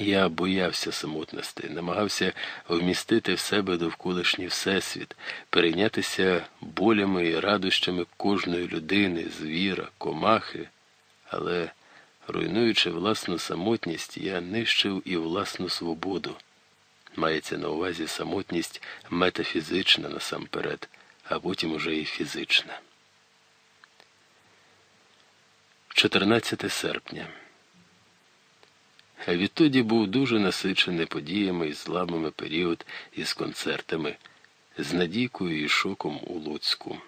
Я боявся самотності, намагався вмістити в себе довколишній всесвіт, перейнятися болями і радощами кожної людини, звіра, комахи, але, руйнуючи власну самотність, я нищив і власну свободу. Мається на увазі самотність метафізична насамперед, а потім уже і фізична. 14 серпня. Відтоді був дуже насичений подіями і зламами період із концертами, з Надійкою і шоком у Луцьку,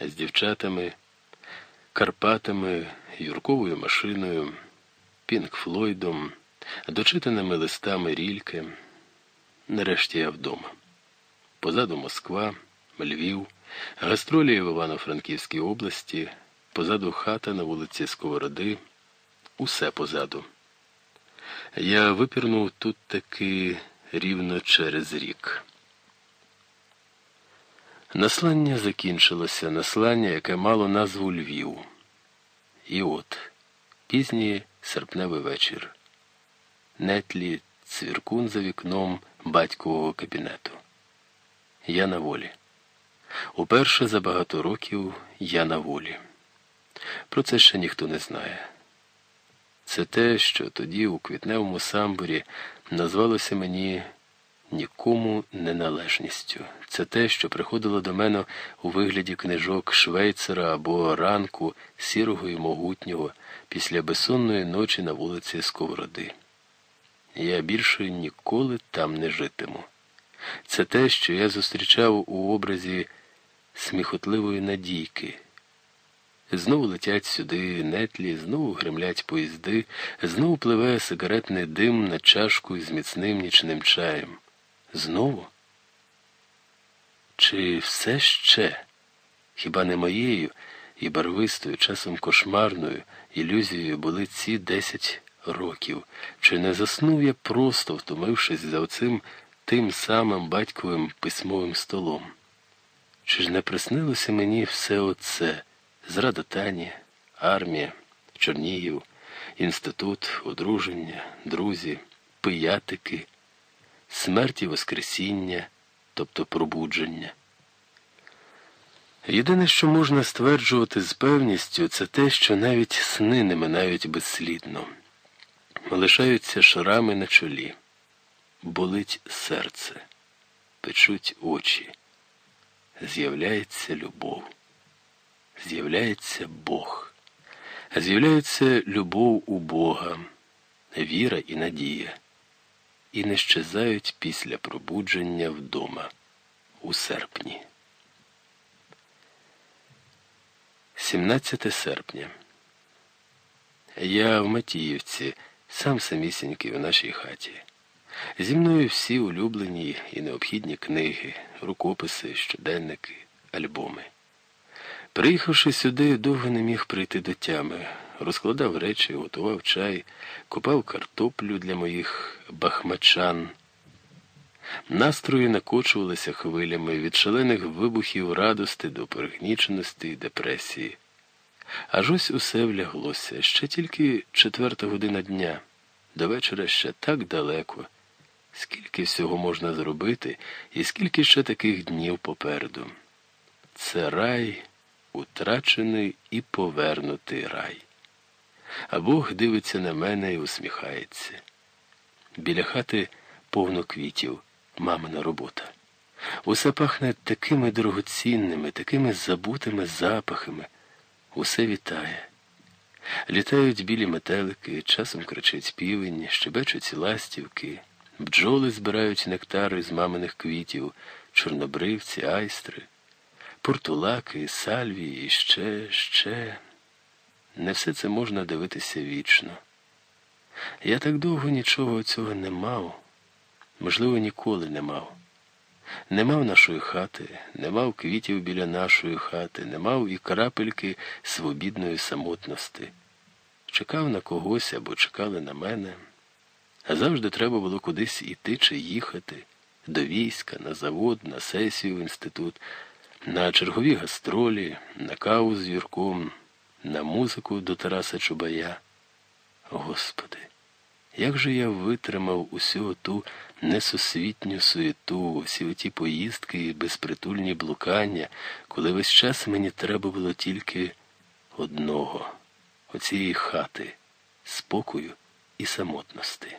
з дівчатами, Карпатами, Юрковою машиною, Пінк Флойдом, дочитаними листами рільки. Нарешті я вдома. Позаду Москва, Львів, гастролі в Івано-Франківській області, позаду хата на вулиці Сковороди, усе позаду. Я випірнув тут таки рівно через рік. Наслання закінчилося, наслання, яке мало назву Львів. І от пізній серпневий вечір. Нетлі цвіркун за вікном батькового кабінету. Я на волі. Уперше за багато років я на волі. Про це ще ніхто не знає. Це те, що тоді у квітневому самбурі назвалося мені нікому неналежністю. Це те, що приходило до мене у вигляді книжок Швейцера або ранку сірого і могутнього після безсонної ночі на вулиці Сковороди. Я більше ніколи там не житиму. Це те, що я зустрічав у образі сміхотливої надійки. Знову летять сюди нетлі, знову гремлять поїзди, знову пливе сигаретний дим на чашку з міцним нічним чаєм. Знову? Чи все ще? Хіба не моєю і барвистою, часом кошмарною ілюзією були ці десять років? Чи не заснув я просто, втомившись за оцим тим самим батьковим письмовим столом? Чи ж не приснилося мені все оце? Зрада Тані, армія, Чорнігів, інститут, одруження, друзі, пиятики, смерть і Воскресіння, тобто пробудження. Єдине, що можна стверджувати з певністю, це те, що навіть сни не минають безслідно, лишаються шрами на чолі, болить серце, печуть очі, з'являється любов з'являється Бог, з'являється любов у Бога, віра і надія, і не щезають після пробудження вдома у серпні. 17 серпня. Я в Матіївці, сам самісінький у нашій хаті. Зі мною всі улюблені і необхідні книги, рукописи, щоденники, альбоми. Приїхавши сюди, довго не міг прийти до тями, розкладав речі, готував чай, купав картоплю для моїх бахмачан. Настрої накочувалися хвилями від шалених вибухів радости до перегніченості і депресії. Аж ось усе вляглося ще тільки четверта година дня, до вечора ще так далеко. Скільки всього можна зробити, і скільки ще таких днів попереду. Це рай утрачений і повернутий рай. А Бог дивиться на мене і усміхається. Біля хати повно квітів, мамина робота. Усе пахне такими дорогоцінними, такими забутими запахами. Усе вітає. Літають білі метелики, часом кричить півень, щебечуть ластівки, бджоли збирають нектари з маминих квітів, чорнобривці, айстри портулаки, сальвії, ще, ще. Не все це можна дивитися вічно. Я так довго нічого цього не мав, можливо, ніколи не мав. Не мав нашої хати, не мав квітів біля нашої хати, не мав і крапельки свобідної самотності. Чекав на когось або чекали на мене, а завжди треба було кудись іти чи їхати, до війська, на завод, на сесію в інститут на чергові гастролі, на каву з Юрком, на музику до Тараса Чубая. Господи, Як же я витримав усю ту несусвітню суєту, всі оті поїздки і безпритульні блукання, коли весь час мені треба було тільки одного оцієї хати, спокою і самотності.